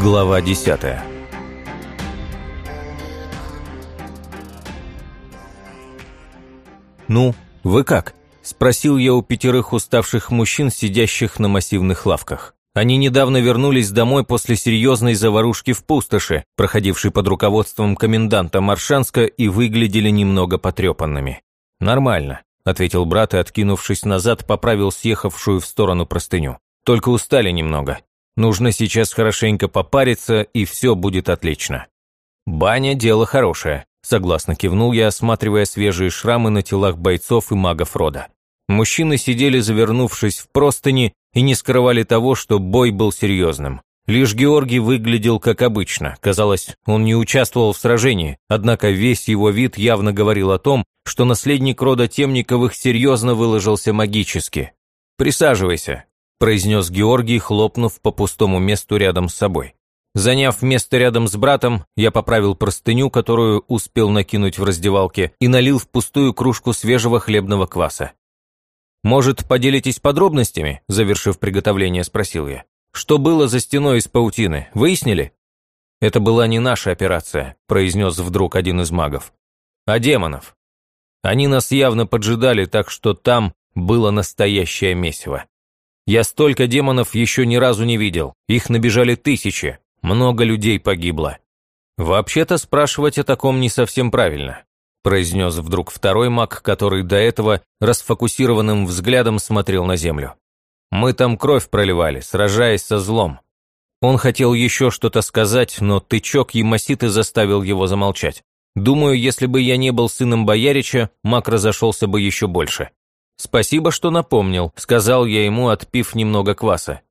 Глава 10 «Ну, вы как?» – спросил я у пятерых уставших мужчин, сидящих на массивных лавках. Они недавно вернулись домой после серьезной заварушки в пустоши, проходившей под руководством коменданта Маршанска, и выглядели немного потрепанными. «Нормально», – ответил брат и, откинувшись назад, поправил съехавшую в сторону простыню. «Только устали немного. Нужно сейчас хорошенько попариться, и все будет отлично». «Баня – дело хорошее», – согласно кивнул я, осматривая свежие шрамы на телах бойцов и магов рода. Мужчины сидели, завернувшись в простыни, и не скрывали того, что бой был серьезным. Лишь Георгий выглядел как обычно. Казалось, он не участвовал в сражении, однако весь его вид явно говорил о том, что наследник рода Темниковых серьезно выложился магически. «Присаживайся», – произнес Георгий, хлопнув по пустому месту рядом с собой. Заняв место рядом с братом, я поправил простыню, которую успел накинуть в раздевалке, и налил в пустую кружку свежего хлебного кваса. «Может, поделитесь подробностями?» – завершив приготовление, спросил я. «Что было за стеной из паутины? Выяснили?» «Это была не наша операция», – произнес вдруг один из магов. «А демонов. Они нас явно поджидали, так что там было настоящее месиво. Я столько демонов еще ни разу не видел. Их набежали тысячи. Много людей погибло. Вообще-то спрашивать о таком не совсем правильно произнес вдруг второй маг, который до этого расфокусированным взглядом смотрел на землю. «Мы там кровь проливали, сражаясь со злом». Он хотел еще что-то сказать, но тычок Ямаситы заставил его замолчать. Думаю, если бы я не был сыном боярича, маг разошелся бы еще больше. «Спасибо, что напомнил», – сказал я ему, отпив немного кваса.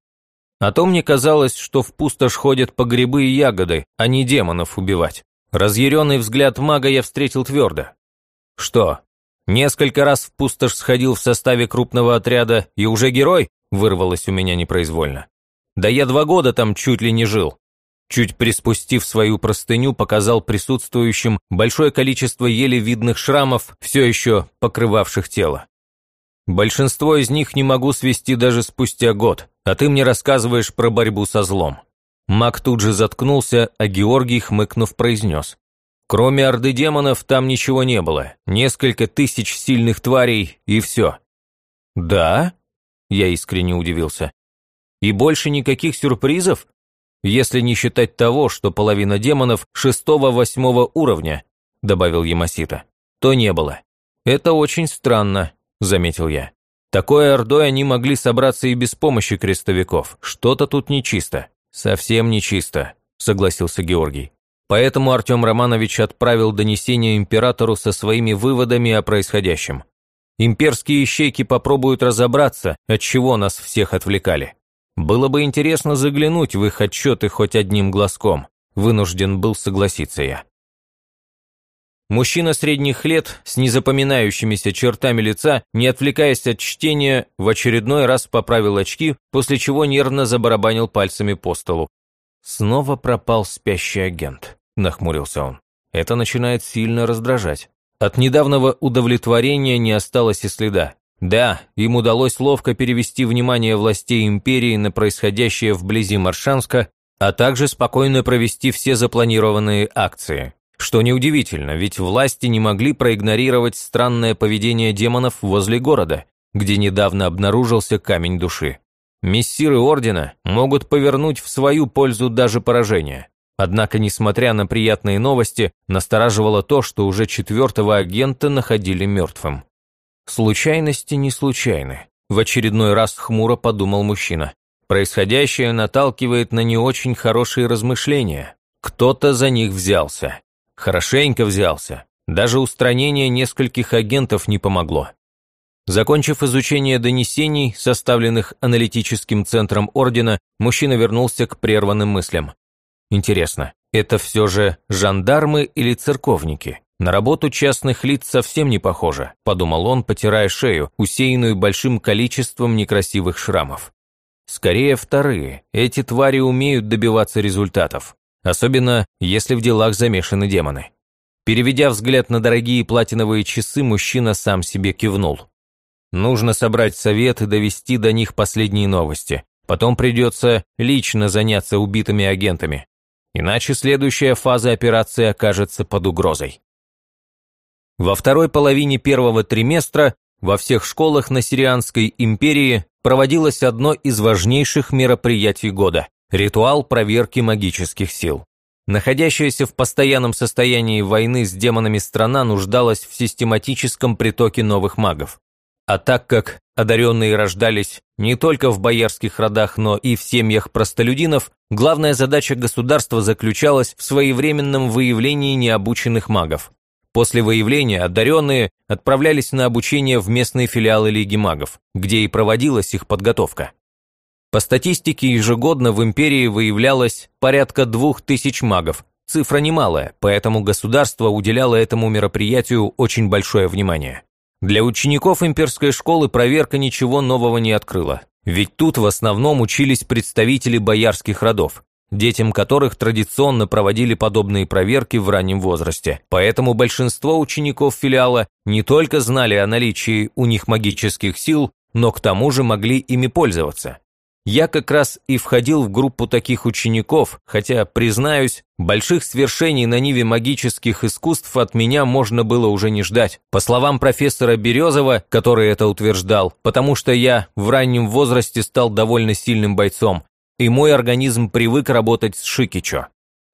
А то мне казалось, что в пустошь ходят по грибы и ягоды, а не демонов убивать. Разъяренный взгляд мага я встретил твердо. «Что, несколько раз в пустошь сходил в составе крупного отряда и уже герой?» вырвалось у меня непроизвольно. «Да я два года там чуть ли не жил». Чуть приспустив свою простыню, показал присутствующим большое количество еле видных шрамов, все еще покрывавших тело. Большинство из них не могу свести даже спустя год, а ты мне рассказываешь про борьбу со злом. Маг тут же заткнулся, а Георгий, хмыкнув, произнес. Кроме орды демонов там ничего не было. Несколько тысяч сильных тварей и все. Да? Я искренне удивился. И больше никаких сюрпризов? Если не считать того, что половина демонов шестого-восьмого уровня, добавил Ямасита, то не было. Это очень странно, заметил я. Такой ордой они могли собраться и без помощи крестовиков. Что-то тут нечисто. «Совсем нечисто», – согласился Георгий. Поэтому Артем Романович отправил донесение императору со своими выводами о происходящем. Имперские ищейки попробуют разобраться, от чего нас всех отвлекали. Было бы интересно заглянуть в их отчеты хоть одним глазком. Вынужден был согласиться я. Мужчина средних лет с незапоминающимися чертами лица, не отвлекаясь от чтения, в очередной раз поправил очки, после чего нервно забарабанил пальцами по столу. «Снова пропал спящий агент», – нахмурился он. «Это начинает сильно раздражать. От недавнего удовлетворения не осталось и следа. Да, им удалось ловко перевести внимание властей империи на происходящее вблизи Маршанска, а также спокойно провести все запланированные акции. Что неудивительно, ведь власти не могли проигнорировать странное поведение демонов возле города, где недавно обнаружился камень души. Мессиры Ордена могут повернуть в свою пользу даже поражение. Однако, несмотря на приятные новости, настораживало то, что уже четвертого агента находили мертвым. Случайности не случайны. В очередной раз хмуро подумал мужчина. Происходящее наталкивает на не очень хорошие размышления. Кто-то за них взялся. Хорошенько взялся. Даже устранение нескольких агентов не помогло. Закончив изучение донесений, составленных аналитическим центром Ордена, мужчина вернулся к прерванным мыслям. Интересно, это все же жандармы или церковники? На работу частных лиц совсем не похоже, подумал он, потирая шею, усеянную большим количеством некрасивых шрамов. Скорее вторые, эти твари умеют добиваться результатов особенно если в делах замешаны демоны. Переведя взгляд на дорогие платиновые часы, мужчина сам себе кивнул. Нужно собрать совет и довести до них последние новости. Потом придется лично заняться убитыми агентами. Иначе следующая фаза операции окажется под угрозой. Во второй половине первого триместра во всех школах на Сирианской империи проводилось одно из важнейших мероприятий года – ритуал проверки магических сил. Находящаяся в постоянном состоянии войны с демонами страна нуждалась в систематическом притоке новых магов. А так как одаренные рождались не только в боярских родах, но и в семьях простолюдинов, главная задача государства заключалась в своевременном выявлении необученных магов. После выявления одаренные отправлялись на обучение в местные филиалы Лиги магов, где и проводилась их подготовка. По статистике ежегодно в империи выявлялось порядка двух тысяч магов. Цифра немалая, поэтому государство уделяло этому мероприятию очень большое внимание. Для учеников имперской школы проверка ничего нового не открыла. Ведь тут в основном учились представители боярских родов детям которых традиционно проводили подобные проверки в раннем возрасте. Поэтому большинство учеников филиала не только знали о наличии у них магических сил, но к тому же могли ими пользоваться. Я как раз и входил в группу таких учеников, хотя, признаюсь, больших свершений на ниве магических искусств от меня можно было уже не ждать. По словам профессора Березова, который это утверждал, потому что я в раннем возрасте стал довольно сильным бойцом, и мой организм привык работать с Шикичо.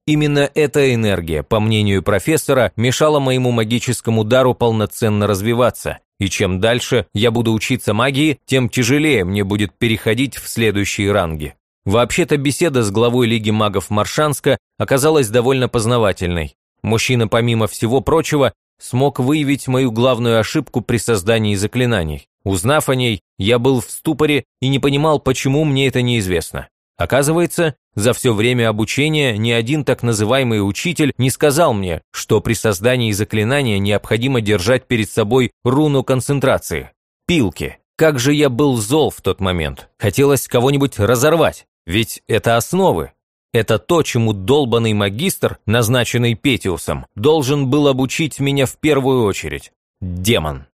Именно эта энергия, по мнению профессора, мешала моему магическому дару полноценно развиваться, и чем дальше я буду учиться магии, тем тяжелее мне будет переходить в следующие ранги. Вообще-то беседа с главой Лиги магов Маршанска оказалась довольно познавательной. Мужчина, помимо всего прочего, смог выявить мою главную ошибку при создании заклинаний. Узнав о ней, я был в ступоре и не понимал, почему мне это неизвестно. Оказывается, за все время обучения ни один так называемый учитель не сказал мне, что при создании заклинания необходимо держать перед собой руну концентрации. Пилки. Как же я был зол в тот момент. Хотелось кого-нибудь разорвать. Ведь это основы. Это то, чему долбанный магистр, назначенный Петиусом, должен был обучить меня в первую очередь. Демон.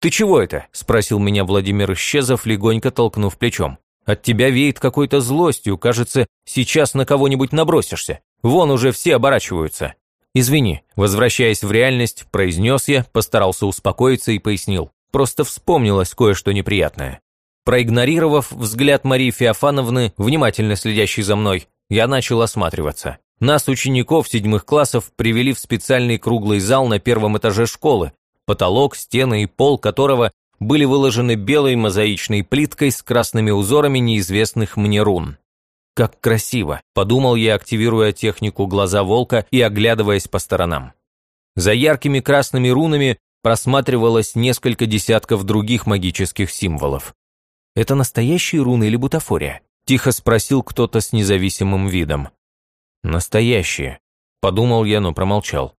«Ты чего это?» – спросил меня Владимир Исчезов, легонько толкнув плечом. От тебя веет какой-то злостью, кажется, сейчас на кого-нибудь набросишься. Вон уже все оборачиваются. Извини, возвращаясь в реальность, произнес я, постарался успокоиться и пояснил. Просто вспомнилось кое-что неприятное. Проигнорировав взгляд Марии Феофановны, внимательно следящей за мной, я начал осматриваться. Нас, учеников седьмых классов, привели в специальный круглый зал на первом этаже школы, потолок, стены и пол которого были выложены белой мозаичной плиткой с красными узорами неизвестных мне рун. «Как красиво!» – подумал я, активируя технику глаза волка и оглядываясь по сторонам. За яркими красными рунами просматривалось несколько десятков других магических символов. «Это настоящие руны или бутафория?» – тихо спросил кто-то с независимым видом. «Настоящие», – подумал я, но промолчал.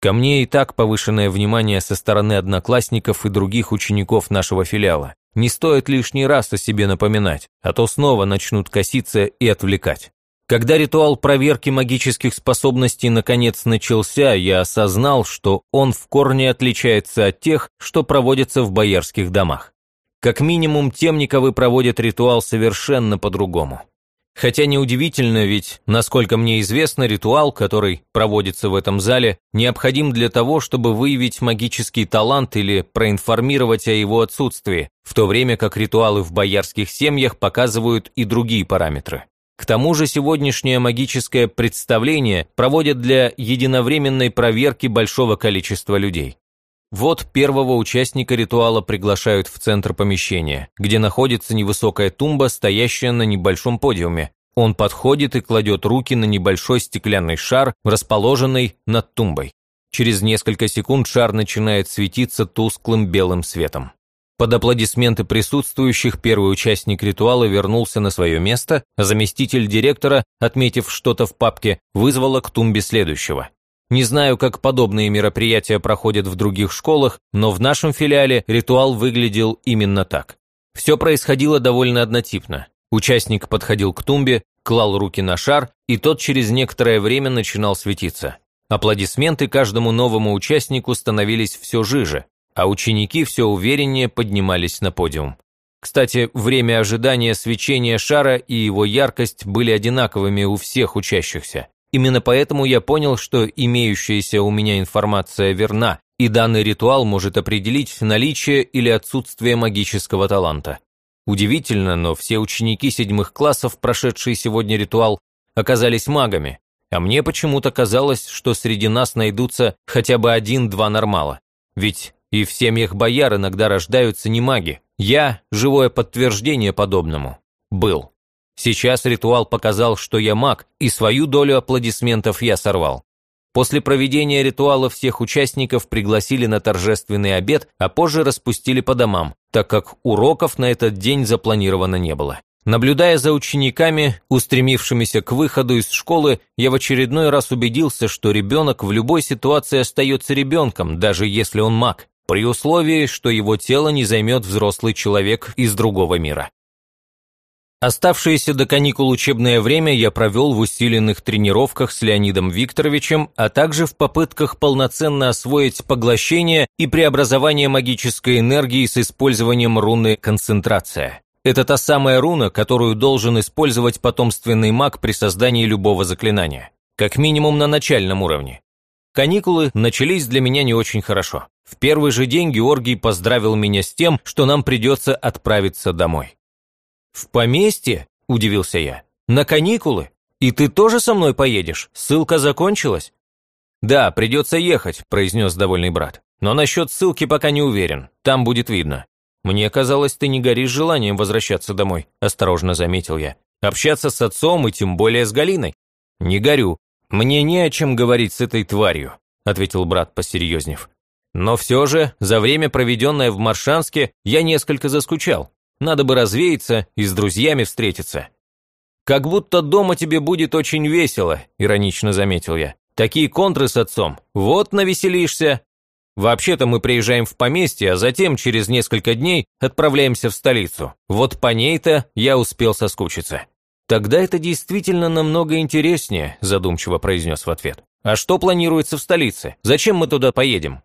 Ко мне и так повышенное внимание со стороны одноклассников и других учеников нашего филиала. Не стоит лишний раз о себе напоминать, а то снова начнут коситься и отвлекать. Когда ритуал проверки магических способностей наконец начался, я осознал, что он в корне отличается от тех, что проводятся в боярских домах. Как минимум, темниковы проводят ритуал совершенно по-другому. Хотя неудивительно, ведь, насколько мне известно, ритуал, который проводится в этом зале, необходим для того, чтобы выявить магический талант или проинформировать о его отсутствии, в то время как ритуалы в боярских семьях показывают и другие параметры. К тому же сегодняшнее магическое представление проводят для единовременной проверки большого количества людей. Вот первого участника ритуала приглашают в центр помещения, где находится невысокая тумба, стоящая на небольшом подиуме. Он подходит и кладет руки на небольшой стеклянный шар, расположенный над тумбой. Через несколько секунд шар начинает светиться тусклым белым светом. Под аплодисменты присутствующих первый участник ритуала вернулся на свое место, а заместитель директора, отметив что-то в папке, вызвала к тумбе следующего. Не знаю, как подобные мероприятия проходят в других школах, но в нашем филиале ритуал выглядел именно так. Все происходило довольно однотипно. Участник подходил к тумбе, клал руки на шар, и тот через некоторое время начинал светиться. Аплодисменты каждому новому участнику становились все жиже, а ученики все увереннее поднимались на подиум. Кстати, время ожидания свечения шара и его яркость были одинаковыми у всех учащихся. Именно поэтому я понял, что имеющаяся у меня информация верна, и данный ритуал может определить наличие или отсутствие магического таланта. Удивительно, но все ученики седьмых классов, прошедшие сегодня ритуал, оказались магами, а мне почему-то казалось, что среди нас найдутся хотя бы один-два нормала. Ведь и в семьях бояр иногда рождаются не маги. Я – живое подтверждение подобному. Был. Сейчас ритуал показал, что я маг, и свою долю аплодисментов я сорвал. После проведения ритуала всех участников пригласили на торжественный обед, а позже распустили по домам, так как уроков на этот день запланировано не было. Наблюдая за учениками, устремившимися к выходу из школы, я в очередной раз убедился, что ребенок в любой ситуации остается ребенком, даже если он маг, при условии, что его тело не займет взрослый человек из другого мира. Оставшееся до каникул учебное время я провел в усиленных тренировках с Леонидом Викторовичем, а также в попытках полноценно освоить поглощение и преобразование магической энергии с использованием руны «Концентрация». Это та самая руна, которую должен использовать потомственный маг при создании любого заклинания. Как минимум на начальном уровне. Каникулы начались для меня не очень хорошо. В первый же день Георгий поздравил меня с тем, что нам придется отправиться домой. «В поместье?» – удивился я. «На каникулы? И ты тоже со мной поедешь? Ссылка закончилась?» «Да, придется ехать», – произнес довольный брат. «Но насчет ссылки пока не уверен. Там будет видно». «Мне казалось, ты не горишь желанием возвращаться домой», – осторожно заметил я. «Общаться с отцом и тем более с Галиной». «Не горю. Мне не о чем говорить с этой тварью», – ответил брат, посерьезнев. «Но все же, за время, проведенное в Маршанске, я несколько заскучал. Надо бы развеяться и с друзьями встретиться. «Как будто дома тебе будет очень весело», – иронично заметил я. «Такие контры с отцом. Вот навеселишься». Вообще-то мы приезжаем в поместье, а затем через несколько дней отправляемся в столицу. Вот по ней-то я успел соскучиться. «Тогда это действительно намного интереснее», – задумчиво произнес в ответ. «А что планируется в столице? Зачем мы туда поедем?»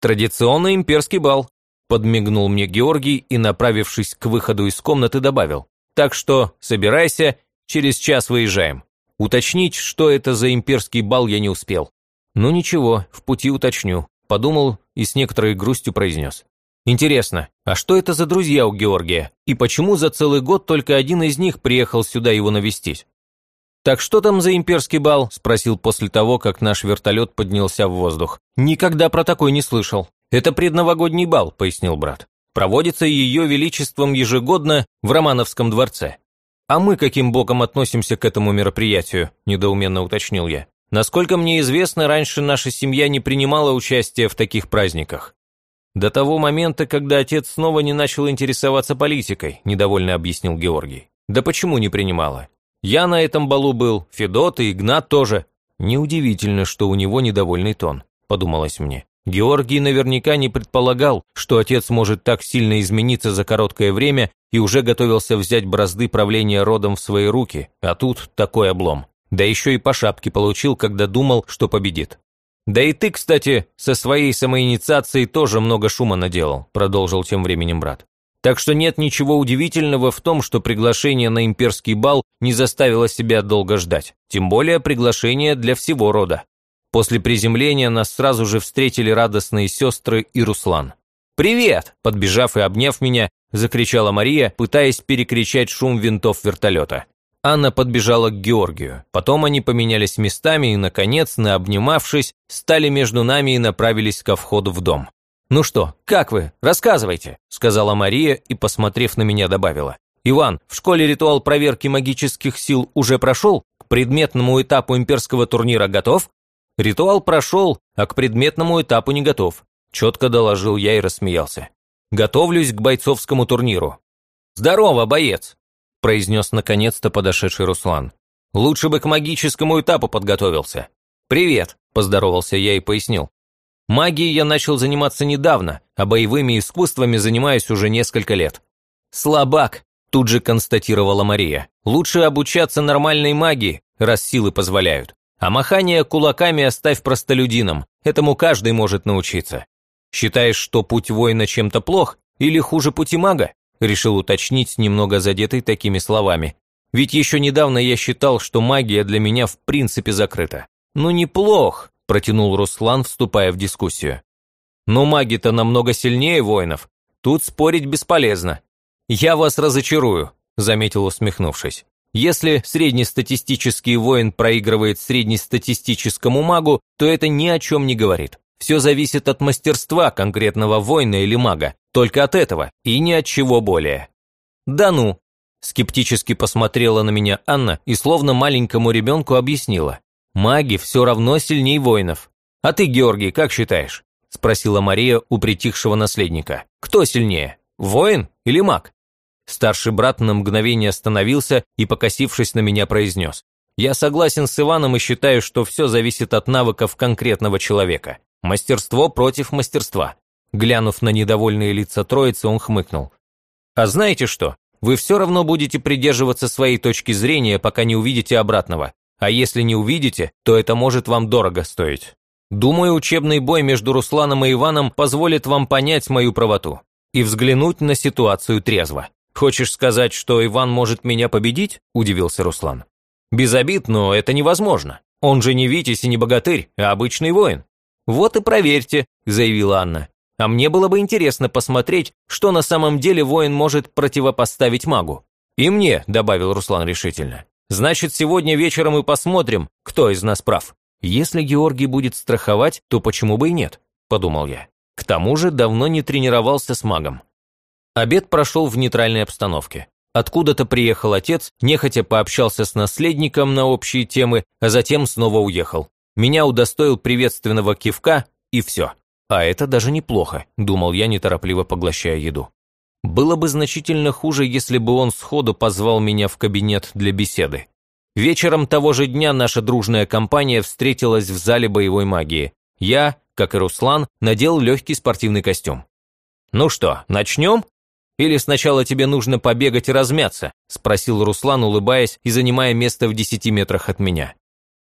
«Традиционный имперский бал. Подмигнул мне Георгий и, направившись к выходу из комнаты, добавил. «Так что собирайся, через час выезжаем». Уточнить, что это за имперский бал, я не успел. «Ну ничего, в пути уточню», – подумал и с некоторой грустью произнес. «Интересно, а что это за друзья у Георгия? И почему за целый год только один из них приехал сюда его навестить?» «Так что там за имперский бал?» – спросил после того, как наш вертолет поднялся в воздух. «Никогда про такой не слышал». «Это предновогодний бал», – пояснил брат. «Проводится ее величеством ежегодно в Романовском дворце». «А мы каким боком относимся к этому мероприятию?» – недоуменно уточнил я. «Насколько мне известно, раньше наша семья не принимала участия в таких праздниках». «До того момента, когда отец снова не начал интересоваться политикой», – недовольно объяснил Георгий. «Да почему не принимала? Я на этом балу был, Федот и Игнат тоже». «Неудивительно, что у него недовольный тон», – подумалось мне. Георгий наверняка не предполагал, что отец может так сильно измениться за короткое время и уже готовился взять бразды правления родом в свои руки, а тут такой облом. Да еще и по шапке получил, когда думал, что победит. «Да и ты, кстати, со своей самоинициацией тоже много шума наделал», продолжил тем временем брат. Так что нет ничего удивительного в том, что приглашение на имперский бал не заставило себя долго ждать. Тем более приглашение для всего рода. После приземления нас сразу же встретили радостные сестры и Руслан. «Привет!» – подбежав и обняв меня, закричала Мария, пытаясь перекричать шум винтов вертолета. Анна подбежала к Георгию. Потом они поменялись местами и, наконец, наобнимавшись, стали между нами и направились ко входу в дом. «Ну что, как вы? Рассказывайте», – сказала Мария и, посмотрев на меня, добавила. «Иван, в школе ритуал проверки магических сил уже прошел? К предметному этапу имперского турнира готов?» Ритуал прошел, а к предметному этапу не готов. Четко доложил я и рассмеялся. Готовлюсь к бойцовскому турниру. «Здорово, боец!» – произнес наконец-то подошедший Руслан. «Лучше бы к магическому этапу подготовился». «Привет!» – поздоровался я и пояснил. «Магией я начал заниматься недавно, а боевыми искусствами занимаюсь уже несколько лет». «Слабак!» – тут же констатировала Мария. «Лучше обучаться нормальной магии, раз силы позволяют. А махание кулаками оставь простолюдинам, этому каждый может научиться. Считаешь, что путь воина чем-то плох или хуже пути мага? решил уточнить, немного задетый такими словами. Ведь еще недавно я считал, что магия для меня в принципе закрыта. «Ну неплох», – протянул Руслан, вступая в дискуссию. «Но маги-то намного сильнее воинов. Тут спорить бесполезно». «Я вас разочарую», – заметил усмехнувшись. «Если среднестатистический воин проигрывает среднестатистическому магу, то это ни о чем не говорит. Все зависит от мастерства конкретного воина или мага, только от этого и ни от чего более». «Да ну», – скептически посмотрела на меня Анна и словно маленькому ребенку объяснила. Маги все равно сильней воинов. А ты, Георгий, как считаешь? Спросила Мария у притихшего наследника. Кто сильнее, воин или маг? Старший брат на мгновение остановился и, покосившись на меня, произнес. «Я согласен с Иваном и считаю, что все зависит от навыков конкретного человека. Мастерство против мастерства». Глянув на недовольные лица троицы, он хмыкнул. «А знаете что? Вы все равно будете придерживаться своей точки зрения, пока не увидите обратного. А если не увидите, то это может вам дорого стоить. Думаю, учебный бой между Русланом и Иваном позволит вам понять мою правоту и взглянуть на ситуацию трезво. Хочешь сказать, что Иван может меня победить? Удивился Руслан. Без обид, но это невозможно. Он же не Витязь и не богатырь, а обычный воин. Вот и проверьте, заявила Анна. А мне было бы интересно посмотреть, что на самом деле воин может противопоставить магу. И мне, добавил Руслан решительно. Значит, сегодня вечером и посмотрим, кто из нас прав. Если Георгий будет страховать, то почему бы и нет, подумал я. К тому же давно не тренировался с магом. Обед прошел в нейтральной обстановке. Откуда-то приехал отец, нехотя пообщался с наследником на общие темы, а затем снова уехал. Меня удостоил приветственного кивка, и все. А это даже неплохо, думал я, неторопливо поглощая еду. Было бы значительно хуже, если бы он сходу позвал меня в кабинет для беседы. Вечером того же дня наша дружная компания встретилась в зале боевой магии. Я, как и Руслан, надел легкий спортивный костюм. «Ну что, начнем? Или сначала тебе нужно побегать и размяться?» – спросил Руслан, улыбаясь и занимая место в десяти метрах от меня.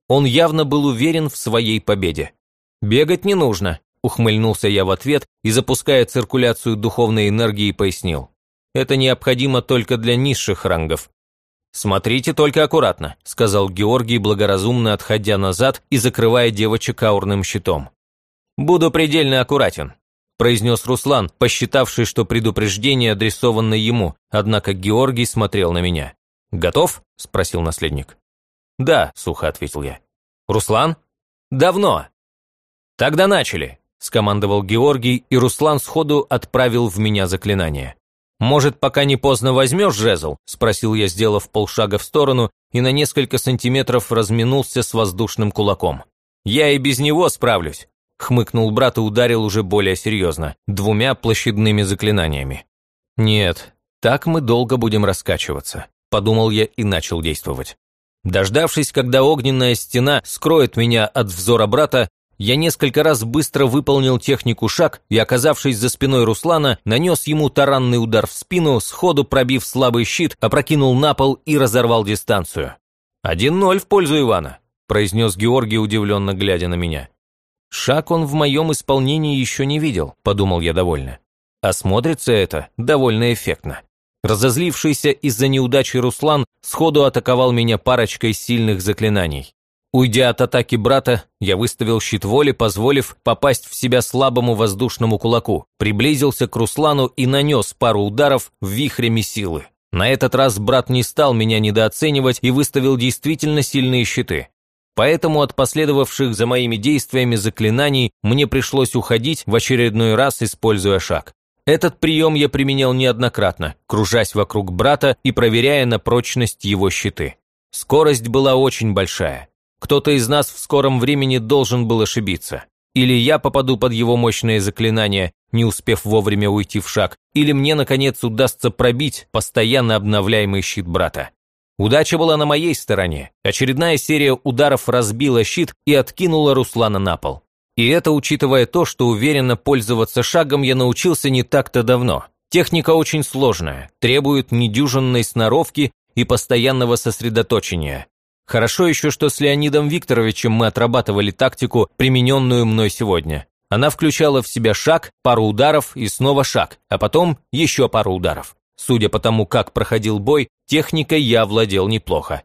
Он явно был уверен в своей победе. «Бегать не нужно. Ухмыльнулся я в ответ и, запуская циркуляцию духовной энергии, пояснил. Это необходимо только для низших рангов. «Смотрите только аккуратно», – сказал Георгий, благоразумно отходя назад и закрывая девочек аурным щитом. «Буду предельно аккуратен», – произнес Руслан, посчитавший, что предупреждение адресовано ему, однако Георгий смотрел на меня. «Готов?» – спросил наследник. «Да», – сухо ответил я. «Руслан?» «Давно». «Тогда начали», – скомандовал Георгий, и Руслан сходу отправил в меня заклинание. «Может, пока не поздно возьмешь жезл?» – спросил я, сделав полшага в сторону, и на несколько сантиметров разминулся с воздушным кулаком. «Я и без него справлюсь», – хмыкнул брат и ударил уже более серьезно, двумя площадными заклинаниями. «Нет, так мы долго будем раскачиваться», – подумал я и начал действовать. Дождавшись, когда огненная стена скроет меня от взора брата, я несколько раз быстро выполнил технику шаг и, оказавшись за спиной Руслана, нанес ему таранный удар в спину, сходу пробив слабый щит, опрокинул на пол и разорвал дистанцию. «Один ноль в пользу Ивана», – произнес Георгий, удивленно глядя на меня. «Шаг он в моем исполнении еще не видел», – подумал я довольно. А смотрится это довольно эффектно. Разозлившийся из-за неудачи Руслан сходу атаковал меня парочкой сильных заклинаний. Уйдя от атаки брата, я выставил щит воли, позволив попасть в себя слабому воздушному кулаку, приблизился к Руслану и нанес пару ударов вихрями силы. На этот раз брат не стал меня недооценивать и выставил действительно сильные щиты. Поэтому от последовавших за моими действиями заклинаний мне пришлось уходить в очередной раз, используя шаг. Этот прием я применял неоднократно, кружась вокруг брата и проверяя на прочность его щиты. Скорость была очень большая. Кто-то из нас в скором времени должен был ошибиться. Или я попаду под его мощное заклинание, не успев вовремя уйти в шаг, или мне, наконец, удастся пробить постоянно обновляемый щит брата. Удача была на моей стороне. Очередная серия ударов разбила щит и откинула Руслана на пол. И это учитывая то, что уверенно пользоваться шагом я научился не так-то давно. Техника очень сложная, требует недюжинной сноровки и постоянного сосредоточения. Хорошо еще, что с Леонидом Викторовичем мы отрабатывали тактику, примененную мной сегодня. Она включала в себя шаг, пару ударов и снова шаг, а потом еще пару ударов. Судя по тому, как проходил бой, техникой я владел неплохо.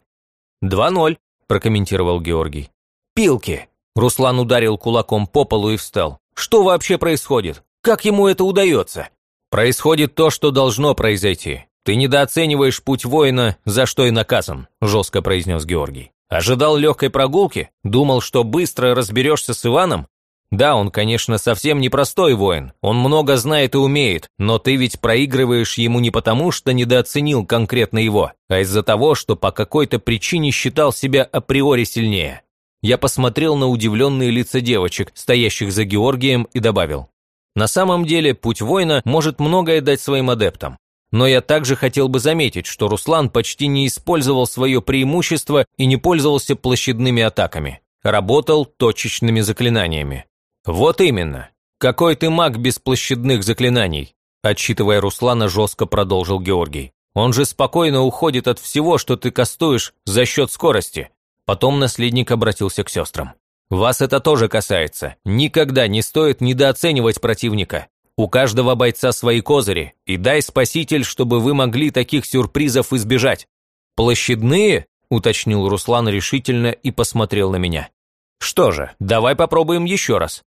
«Два ноль», – прокомментировал Георгий. «Пилки!» – Руслан ударил кулаком по полу и встал. «Что вообще происходит? Как ему это удается?» «Происходит то, что должно произойти. Ты недооцениваешь путь воина, за что и наказан», – жестко произнес Георгий. «Ожидал легкой прогулки? Думал, что быстро разберешься с Иваном? Да, он, конечно, совсем непростой воин, он много знает и умеет, но ты ведь проигрываешь ему не потому, что недооценил конкретно его, а из-за того, что по какой-то причине считал себя априори сильнее. Я посмотрел на удивленные лица девочек, стоящих за Георгием, и добавил. На самом деле, путь воина может многое дать своим адептам. Но я также хотел бы заметить, что Руслан почти не использовал свое преимущество и не пользовался площадными атаками. Работал точечными заклинаниями. «Вот именно. Какой ты маг без площадных заклинаний?» Отчитывая Руслана, жестко продолжил Георгий. «Он же спокойно уходит от всего, что ты кастуешь за счет скорости». Потом наследник обратился к сестрам. «Вас это тоже касается. Никогда не стоит недооценивать противника. У каждого бойца свои козыри, и дай спаситель, чтобы вы могли таких сюрпризов избежать». «Площадные?» – уточнил Руслан решительно и посмотрел на меня. «Что же, давай попробуем еще раз.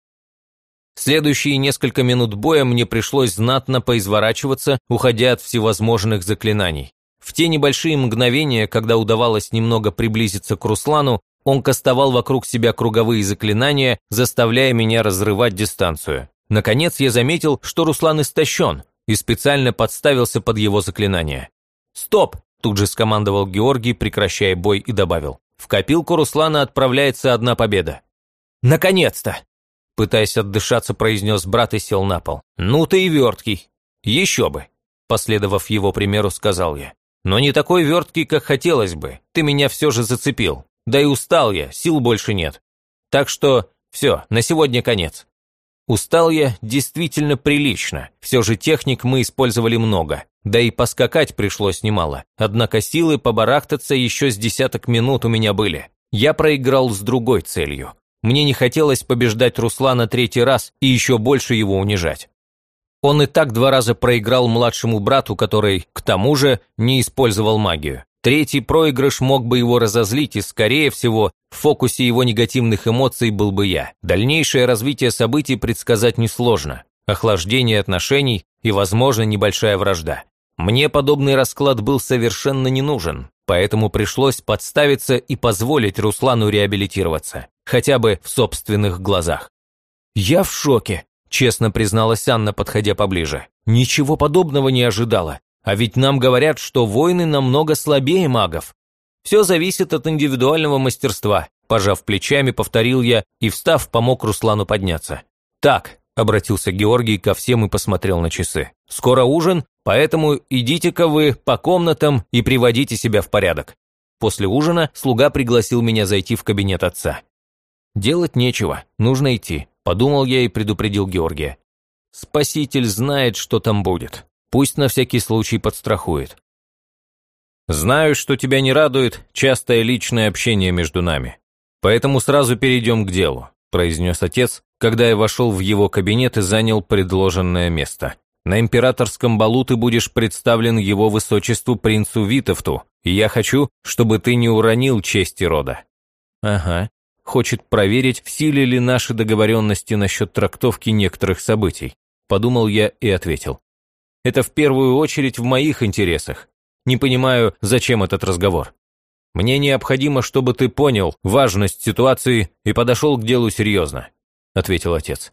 Следующие несколько минут боя мне пришлось знатно поизворачиваться, уходя от всевозможных заклинаний. В те небольшие мгновения, когда удавалось немного приблизиться к Руслану, он кастовал вокруг себя круговые заклинания, заставляя меня разрывать дистанцию. Наконец я заметил, что Руслан истощен, и специально подставился под его заклинание. «Стоп!» – тут же скомандовал Георгий, прекращая бой, и добавил. «В копилку Руслана отправляется одна победа». «Наконец-то!» Пытаясь отдышаться, произнес брат и сел на пол. «Ну ты и верткий!» «Еще бы!» Последовав его примеру, сказал я. «Но не такой верткий, как хотелось бы. Ты меня все же зацепил. Да и устал я, сил больше нет. Так что все, на сегодня конец». Устал я действительно прилично. Все же техник мы использовали много. Да и поскакать пришлось немало. Однако силы побарахтаться еще с десяток минут у меня были. Я проиграл с другой целью. Мне не хотелось побеждать Руслана третий раз и еще больше его унижать. Он и так два раза проиграл младшему брату, который, к тому же, не использовал магию. Третий проигрыш мог бы его разозлить, и, скорее всего, в фокусе его негативных эмоций был бы я. Дальнейшее развитие событий предсказать несложно. Охлаждение отношений и, возможно, небольшая вражда. Мне подобный расклад был совершенно не нужен, поэтому пришлось подставиться и позволить Руслану реабилитироваться хотя бы в собственных глазах. «Я в шоке», – честно призналась Анна, подходя поближе. «Ничего подобного не ожидала. А ведь нам говорят, что воины намного слабее магов. Все зависит от индивидуального мастерства», – пожав плечами, повторил я и, встав, помог Руслану подняться. «Так», – обратился Георгий ко всем и посмотрел на часы. «Скоро ужин, поэтому идите-ка вы по комнатам и приводите себя в порядок». После ужина слуга пригласил меня зайти в кабинет отца. Делать нечего, нужно идти, подумал я и предупредил Георгия. Спаситель знает, что там будет. Пусть на всякий случай подстрахует. Знаю, что тебя не радует частое личное общение между нами. Поэтому сразу перейдем к делу, произнес отец, когда я вошел в его кабинет и занял предложенное место. На императорском балу ты будешь представлен его высочеству принцу Витовту, и я хочу, чтобы ты не уронил чести рода». «Ага, хочет проверить, в силе ли наши договоренности насчет трактовки некоторых событий. Подумал я и ответил. Это в первую очередь в моих интересах. Не понимаю, зачем этот разговор. Мне необходимо, чтобы ты понял важность ситуации и подошел к делу серьезно, ответил отец.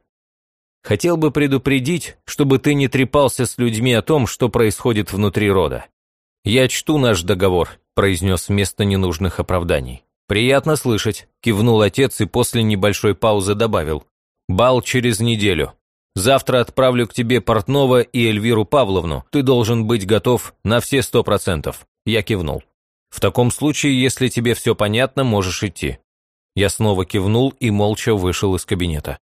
Хотел бы предупредить, чтобы ты не трепался с людьми о том, что происходит внутри рода. Я чту наш договор, произнес вместо ненужных оправданий. «Приятно слышать», – кивнул отец и после небольшой паузы добавил. «Бал через неделю. Завтра отправлю к тебе Портнова и Эльвиру Павловну. Ты должен быть готов на все сто процентов». Я кивнул. «В таком случае, если тебе все понятно, можешь идти». Я снова кивнул и молча вышел из кабинета.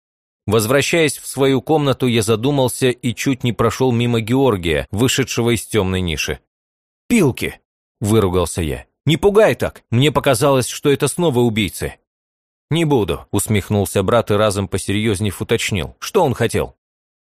Возвращаясь в свою комнату, я задумался и чуть не прошел мимо Георгия, вышедшего из темной ниши. «Пилки!» – выругался я. Не пугай так, мне показалось, что это снова убийцы». «Не буду», – усмехнулся брат и разом посерьезнее уточнил. «Что он хотел?»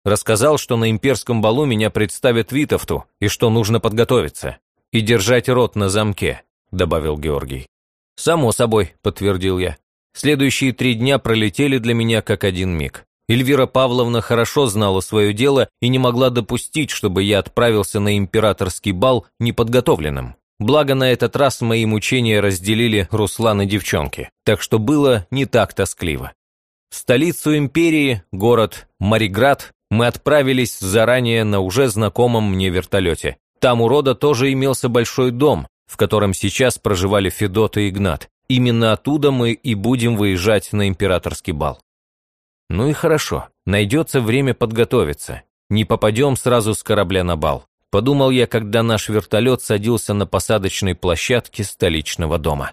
Рассказал, что на имперском балу меня представят Витовту, и что нужно подготовиться. И держать рот на замке», – добавил Георгий. «Само собой», – подтвердил я. Следующие три дня пролетели для меня как один миг. Эльвира Павловна хорошо знала свое дело и не могла допустить, чтобы я отправился на императорский бал неподготовленным. Благо на этот раз мои мучения разделили Руслан и девчонки, так что было не так тоскливо. В столицу империи, город Мариград, мы отправились заранее на уже знакомом мне вертолете. Там у рода тоже имелся большой дом, в котором сейчас проживали Федот и Игнат. Именно оттуда мы и будем выезжать на императорский бал. Ну и хорошо, найдется время подготовиться. Не попадем сразу с корабля на бал. Подумал я, когда наш вертолет садился на посадочной площадке столичного дома.